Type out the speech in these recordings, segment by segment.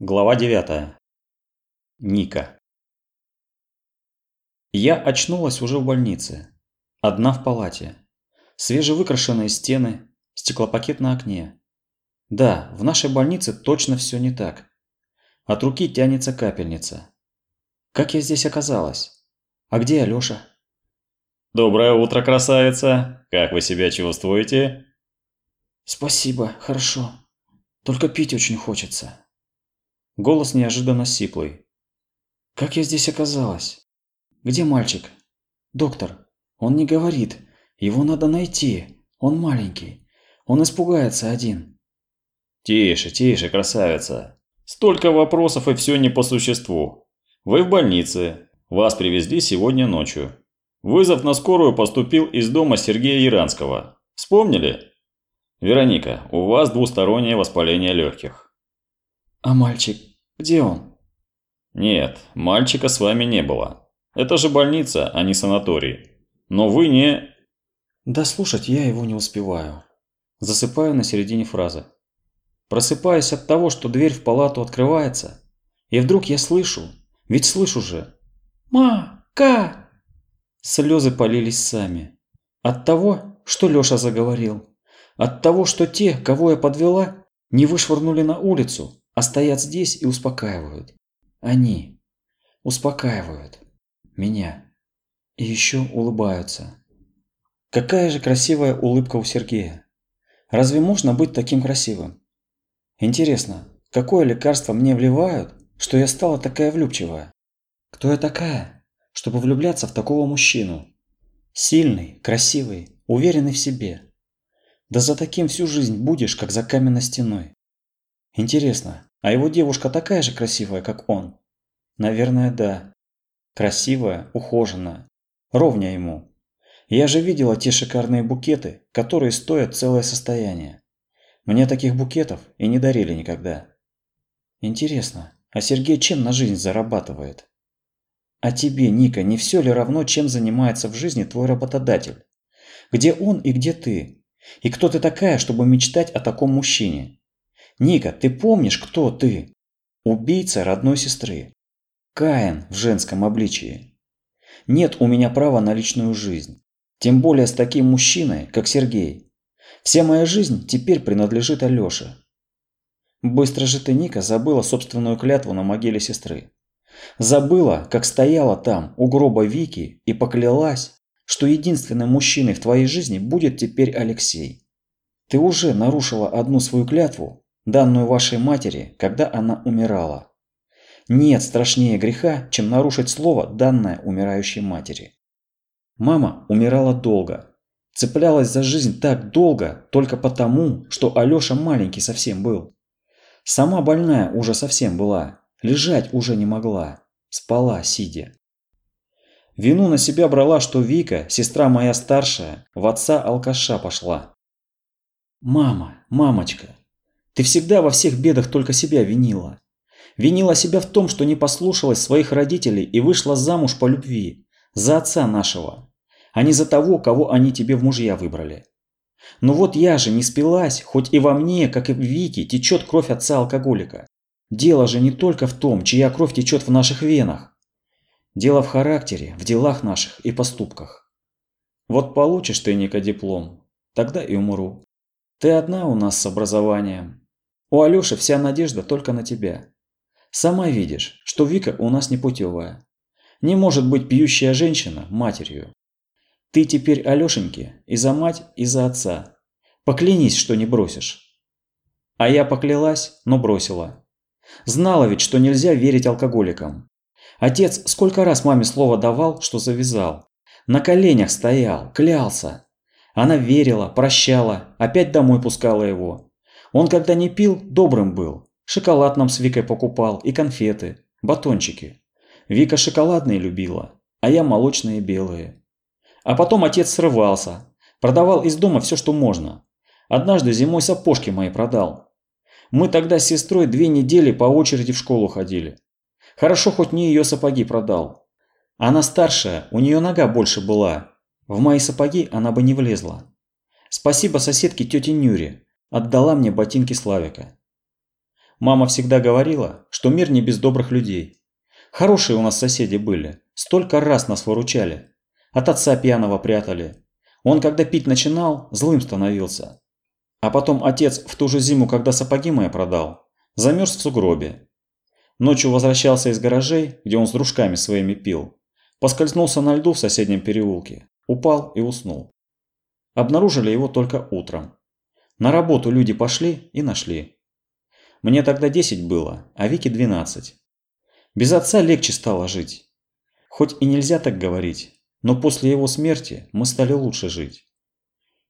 Глава 9. Ника. Я очнулась уже в больнице. Одна в палате. Свежевыкрашенные стены, стеклопакет на окне. Да, в нашей больнице точно все не так. От руки тянется капельница. Как я здесь оказалась? А где Алёша? Доброе утро, красавица. Как вы себя чувствуете? Спасибо, хорошо. Только пить очень хочется. Голос неожиданно сиплый. «Как я здесь оказалась? Где мальчик? Доктор, он не говорит. Его надо найти. Он маленький. Он испугается один». «Тише, тише, красавица. Столько вопросов и все не по существу. Вы в больнице. Вас привезли сегодня ночью. Вызов на скорую поступил из дома Сергея Иранского. Вспомнили? Вероника, у вас двустороннее воспаление легких. «А мальчик? Где он?» «Нет, мальчика с вами не было. Это же больница, а не санаторий. Но вы не...» Да слушать я его не успеваю. Засыпаю на середине фразы. Просыпаюсь от того, что дверь в палату открывается, и вдруг я слышу, ведь слышу же. «Ма-ка!» Слезы полились сами. От того, что Лёша заговорил. От того, что те, кого я подвела, не вышвырнули на улицу, а стоят здесь и успокаивают. Они успокаивают меня и еще улыбаются. Какая же красивая улыбка у Сергея. Разве можно быть таким красивым? Интересно, какое лекарство мне вливают, что я стала такая влюбчивая? Кто я такая, чтобы влюбляться в такого мужчину? Сильный, красивый, уверенный в себе. Да за таким всю жизнь будешь, как за каменной стеной. Интересно, а его девушка такая же красивая, как он? Наверное, да. Красивая, ухоженная. Ровня ему. Я же видела те шикарные букеты, которые стоят целое состояние. Мне таких букетов и не дарили никогда. Интересно, а Сергей чем на жизнь зарабатывает? А тебе, Ника, не все ли равно, чем занимается в жизни твой работодатель? Где он и где ты? И кто ты такая, чтобы мечтать о таком мужчине? Ника, ты помнишь, кто ты? Убийца родной сестры. Каин в женском обличии. Нет у меня права на личную жизнь. Тем более с таким мужчиной, как Сергей. Вся моя жизнь теперь принадлежит Алёше. Быстро же ты, Ника, забыла собственную клятву на могиле сестры. Забыла, как стояла там, у гроба Вики, и поклялась, что единственным мужчиной в твоей жизни будет теперь Алексей. Ты уже нарушила одну свою клятву, данную вашей матери, когда она умирала. Нет страшнее греха, чем нарушить слово, данное умирающей матери. Мама умирала долго. Цеплялась за жизнь так долго только потому, что Алёша маленький совсем был. Сама больная уже совсем была, лежать уже не могла, спала сидя. Вину на себя брала, что Вика, сестра моя старшая, в отца алкаша пошла. Мама, мамочка, ты всегда во всех бедах только себя винила. Винила себя в том, что не послушалась своих родителей и вышла замуж по любви, за отца нашего, а не за того, кого они тебе в мужья выбрали. Но вот я же не спилась, хоть и во мне, как и в Вике, течет кровь отца-алкоголика. Дело же не только в том, чья кровь течет в наших венах. Дело в характере, в делах наших и поступках. Вот получишь ты, Ника, диплом, тогда и умру. Ты одна у нас с образованием, у Алёши вся надежда только на тебя. Сама видишь, что Вика у нас непутевая. Не может быть пьющая женщина матерью. Ты теперь Алёшеньке и за мать, и за отца. Поклянись, что не бросишь. А я поклялась, но бросила. Знала ведь, что нельзя верить алкоголикам. Отец сколько раз маме слово давал, что завязал. На коленях стоял, клялся. Она верила, прощала, опять домой пускала его. Он когда не пил, добрым был. Шоколад нам с Викой покупал и конфеты, батончики. Вика шоколадные любила, а я молочные белые. А потом отец срывался, продавал из дома все, что можно. Однажды зимой сапожки мои продал. Мы тогда с сестрой две недели по очереди в школу ходили. Хорошо, хоть не ее сапоги продал. Она старшая, у нее нога больше была. В мои сапоги она бы не влезла. Спасибо соседке тете Нюре, отдала мне ботинки Славика. Мама всегда говорила, что мир не без добрых людей. Хорошие у нас соседи были, столько раз нас выручали. От отца пьяного прятали. Он, когда пить начинал, злым становился. А потом отец в ту же зиму, когда сапоги мои продал, замерз в сугробе. Ночью возвращался из гаражей, где он с дружками своими пил. Поскользнулся на льду в соседнем переулке, упал и уснул. Обнаружили его только утром. На работу люди пошли и нашли. Мне тогда 10 было, а Вике 12. Без отца легче стало жить. Хоть и нельзя так говорить, но после его смерти мы стали лучше жить.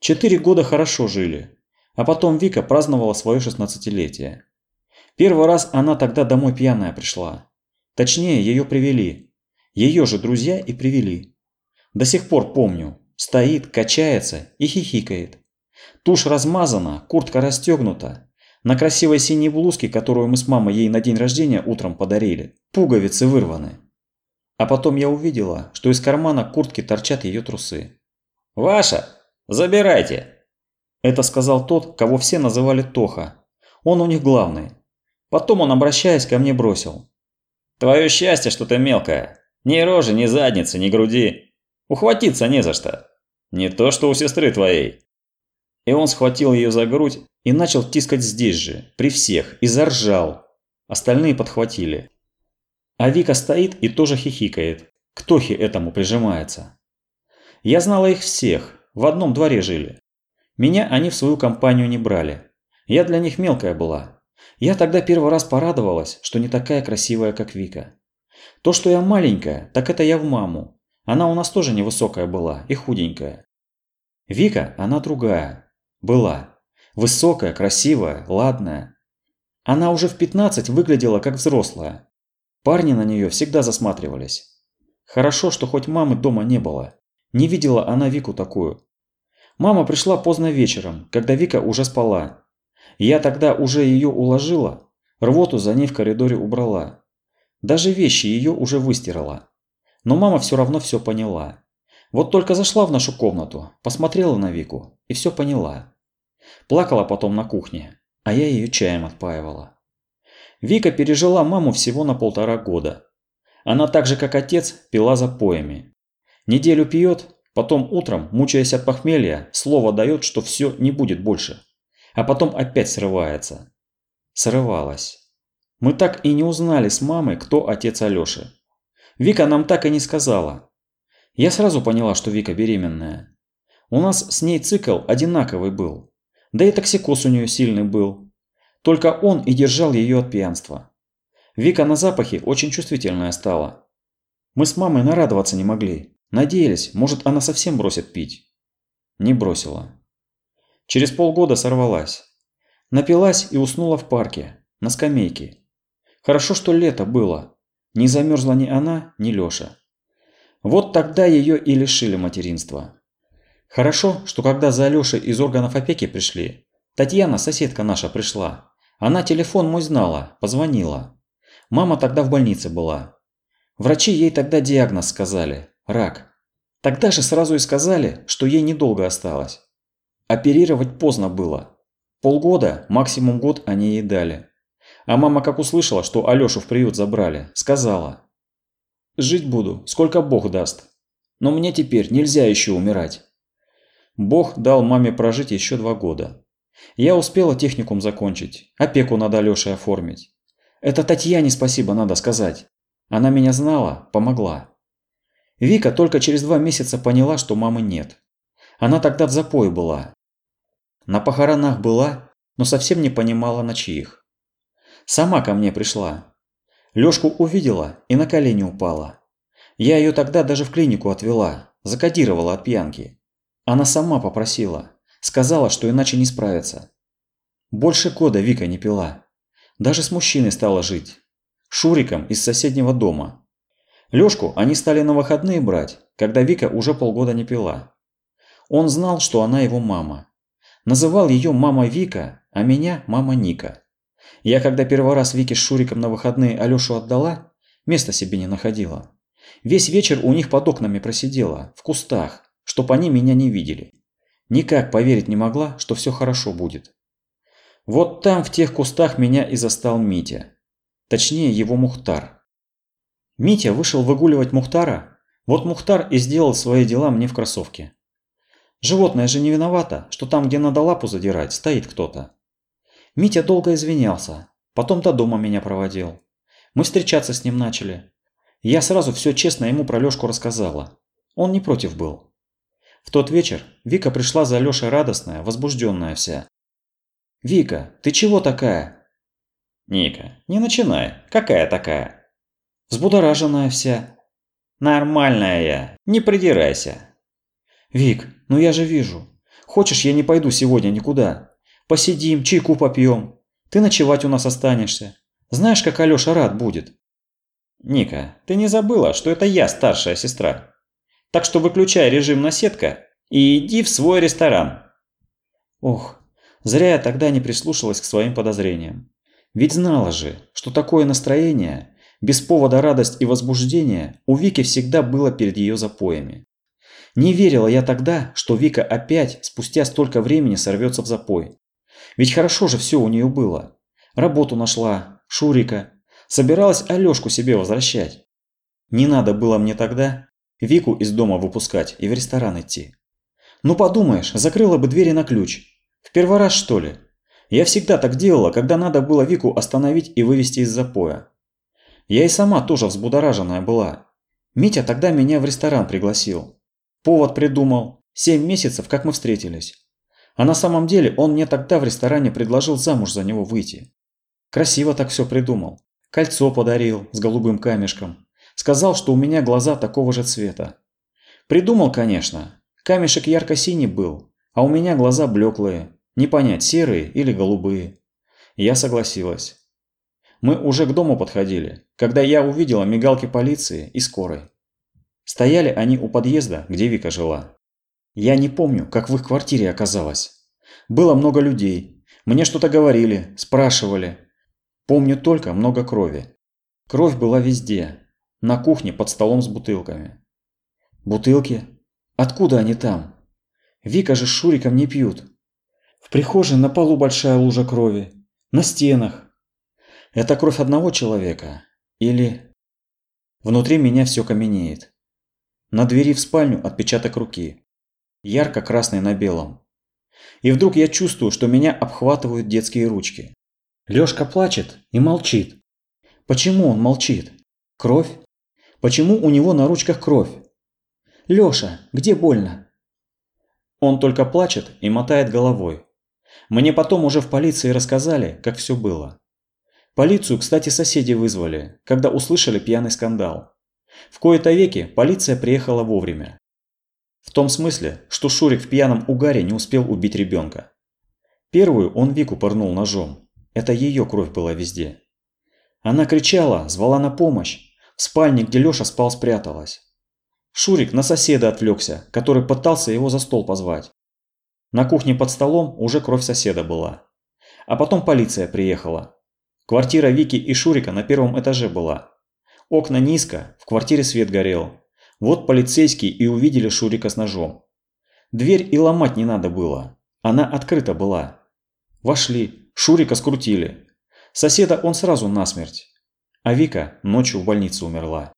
Четыре года хорошо жили, а потом Вика праздновала свое шестнадцатилетие. Первый раз она тогда домой пьяная пришла. Точнее, ее привели. Ее же друзья и привели. До сих пор помню. Стоит, качается и хихикает. Тушь размазана, куртка расстегнута. На красивой синей блузке, которую мы с мамой ей на день рождения утром подарили, пуговицы вырваны. А потом я увидела, что из кармана куртки торчат ее трусы. «Ваша! Забирайте!» Это сказал тот, кого все называли Тоха. Он у них главный. Потом он, обращаясь ко мне, бросил. «Твое счастье, что ты мелкая. Ни рожи, ни задницы, ни груди. Ухватиться не за что. Не то, что у сестры твоей». И он схватил ее за грудь и начал тискать здесь же, при всех, и заржал. Остальные подхватили. А Вика стоит и тоже хихикает. К Тохе этому прижимается. Я знала их всех, в одном дворе жили. Меня они в свою компанию не брали. Я для них мелкая была, я тогда первый раз порадовалась, что не такая красивая, как Вика. То, что я маленькая, так это я в маму. Она у нас тоже невысокая была и худенькая. Вика, она другая. Была. Высокая, красивая, ладная. Она уже в 15 выглядела как взрослая. Парни на нее всегда засматривались. Хорошо, что хоть мамы дома не было. Не видела она Вику такую. Мама пришла поздно вечером, когда Вика уже спала, я тогда уже ее уложила, рвоту за ней в коридоре убрала. Даже вещи ее уже выстирала. Но мама все равно все поняла. Вот только зашла в нашу комнату, посмотрела на Вику и все поняла. Плакала потом на кухне, а я ее чаем отпаивала. Вика пережила маму всего на полтора года. Она так же, как отец, пила запоями. Неделю пьет, потом утром, мучаясь от похмелья, слово дает, что все не будет больше а потом опять срывается. Срывалась. Мы так и не узнали с мамой, кто отец Алёши. Вика нам так и не сказала. Я сразу поняла, что Вика беременная. У нас с ней цикл одинаковый был. Да и токсикоз у нее сильный был. Только он и держал ее от пьянства. Вика на запахи очень чувствительная стала. Мы с мамой нарадоваться не могли. Надеялись, может она совсем бросит пить. Не бросила. Через полгода сорвалась. Напилась и уснула в парке, на скамейке. Хорошо, что лето было. Не замерзла ни она, ни Лёша. Вот тогда ее и лишили материнства. Хорошо, что когда за Алёшей из органов опеки пришли, Татьяна, соседка наша, пришла. Она телефон мой знала, позвонила. Мама тогда в больнице была. Врачи ей тогда диагноз сказали – рак. Тогда же сразу и сказали, что ей недолго осталось. Оперировать поздно было. Полгода, максимум год они ей дали. А мама как услышала, что Алёшу в приют забрали, сказала. «Жить буду, сколько Бог даст. Но мне теперь нельзя еще умирать». Бог дал маме прожить еще два года. Я успела техникум закончить, опеку над Алёшей оформить. Это Татьяне спасибо надо сказать. Она меня знала, помогла. Вика только через два месяца поняла, что мамы нет. Она тогда в запое была, на похоронах была, но совсем не понимала на чьих. Сама ко мне пришла. Лёшку увидела и на колени упала. Я её тогда даже в клинику отвела, закодировала от пьянки. Она сама попросила, сказала, что иначе не справится. Больше года Вика не пила. Даже с мужчиной стала жить. Шуриком из соседнего дома. Лёшку они стали на выходные брать, когда Вика уже полгода не пила. Он знал, что она его мама. Называл ее мама Вика, а меня мама Ника. Я когда первый раз Вике с Шуриком на выходные Алёшу отдала, места себе не находила. Весь вечер у них под окнами просидела, в кустах, чтоб они меня не видели. Никак поверить не могла, что все хорошо будет. Вот там, в тех кустах, меня и застал Митя. Точнее, его Мухтар. Митя вышел выгуливать Мухтара, вот Мухтар и сделал свои дела мне в кроссовке. Животное же не виновато, что там, где надо лапу задирать, стоит кто-то. Митя долго извинялся, потом до дома меня проводил. Мы встречаться с ним начали. Я сразу все честно ему про Лёшку рассказала. Он не против был. В тот вечер Вика пришла за Лёшей радостная, возбужденная вся. «Вика, ты чего такая?» «Ника, не начинай. Какая такая?» «Взбудораженная вся». «Нормальная я. Не придирайся». «Вик, ну я же вижу. Хочешь, я не пойду сегодня никуда. Посидим, чайку попьем. Ты ночевать у нас останешься. Знаешь, как Алёша рад будет». «Ника, ты не забыла, что это я старшая сестра?» Так что выключай режим на сетка и иди в свой ресторан. Ох, зря я тогда не прислушалась к своим подозрениям. Ведь знала же, что такое настроение, без повода радость и возбуждение, у Вики всегда было перед ее запоями. Не верила я тогда, что Вика опять, спустя столько времени, сорвется в запой. Ведь хорошо же все у нее было. Работу нашла, Шурика. Собиралась Алешку себе возвращать. Не надо было мне тогда Вику из дома выпускать и в ресторан идти. Ну подумаешь, закрыла бы двери на ключ. В первый раз что ли? Я всегда так делала, когда надо было Вику остановить и вывести из запоя. Я и сама тоже взбудораженная была. Митя тогда меня в ресторан пригласил. Повод придумал. Семь месяцев, как мы встретились. А на самом деле он мне тогда в ресторане предложил замуж за него выйти. Красиво так все придумал. Кольцо подарил с голубым камешком. Сказал, что у меня глаза такого же цвета. Придумал, конечно. Камешек ярко-синий был, а у меня глаза блеклые. Не понять, серые или голубые. Я согласилась. Мы уже к дому подходили, когда я увидела мигалки полиции и скорой. Стояли они у подъезда, где Вика жила. Я не помню, как в их квартире оказалось. Было много людей. Мне что-то говорили, спрашивали. Помню только много крови. Кровь была везде, на кухне под столом с бутылками. Бутылки? Откуда они там? Вика же с Шуриком не пьют. В прихожей на полу большая лужа крови. На стенах. Это кровь одного человека? Или... Внутри меня все каменеет. На двери в спальню отпечаток руки. Ярко-красный на белом. И вдруг я чувствую, что меня обхватывают детские ручки. Лёшка плачет и молчит. Почему он молчит? Кровь? Почему у него на ручках кровь? Лёша, где больно? Он только плачет и мотает головой. Мне потом уже в полиции рассказали, как все было. Полицию, кстати, соседи вызвали, когда услышали пьяный скандал. В кои-то веки полиция приехала вовремя. В том смысле, что Шурик в пьяном угаре не успел убить ребенка. Первую он Вику пырнул ножом. Это ее кровь была везде. Она кричала, звала на помощь, в спальне, где Лёша спал, спряталась. Шурик на соседа отвлекся, который пытался его за стол позвать. На кухне под столом уже кровь соседа была. А потом полиция приехала. Квартира Вики и Шурика на первом этаже была. Окна низко, в квартире свет горел. Вот полицейские и увидели Шурика с ножом. Дверь и ломать не надо было. Она открыта была. Вошли, Шурика скрутили. Соседа он сразу насмерть а Вика ночью в больнице умерла.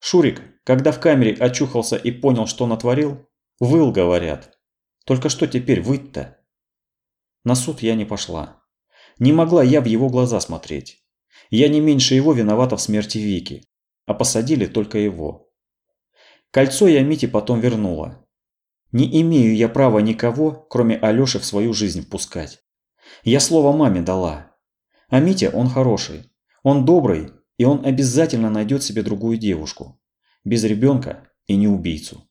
Шурик, когда в камере очухался и понял, что натворил, выл, говорят. Только что теперь выть-то? На суд я не пошла. Не могла я в его глаза смотреть. Я не меньше его виновата в смерти Вики, а посадили только его. Кольцо я Мите потом вернула. Не имею я права никого, кроме Алёши, в свою жизнь впускать. Я слово маме дала. А Митя, он хороший. Он добрый, и он обязательно найдет себе другую девушку. Без ребенка и не убийцу.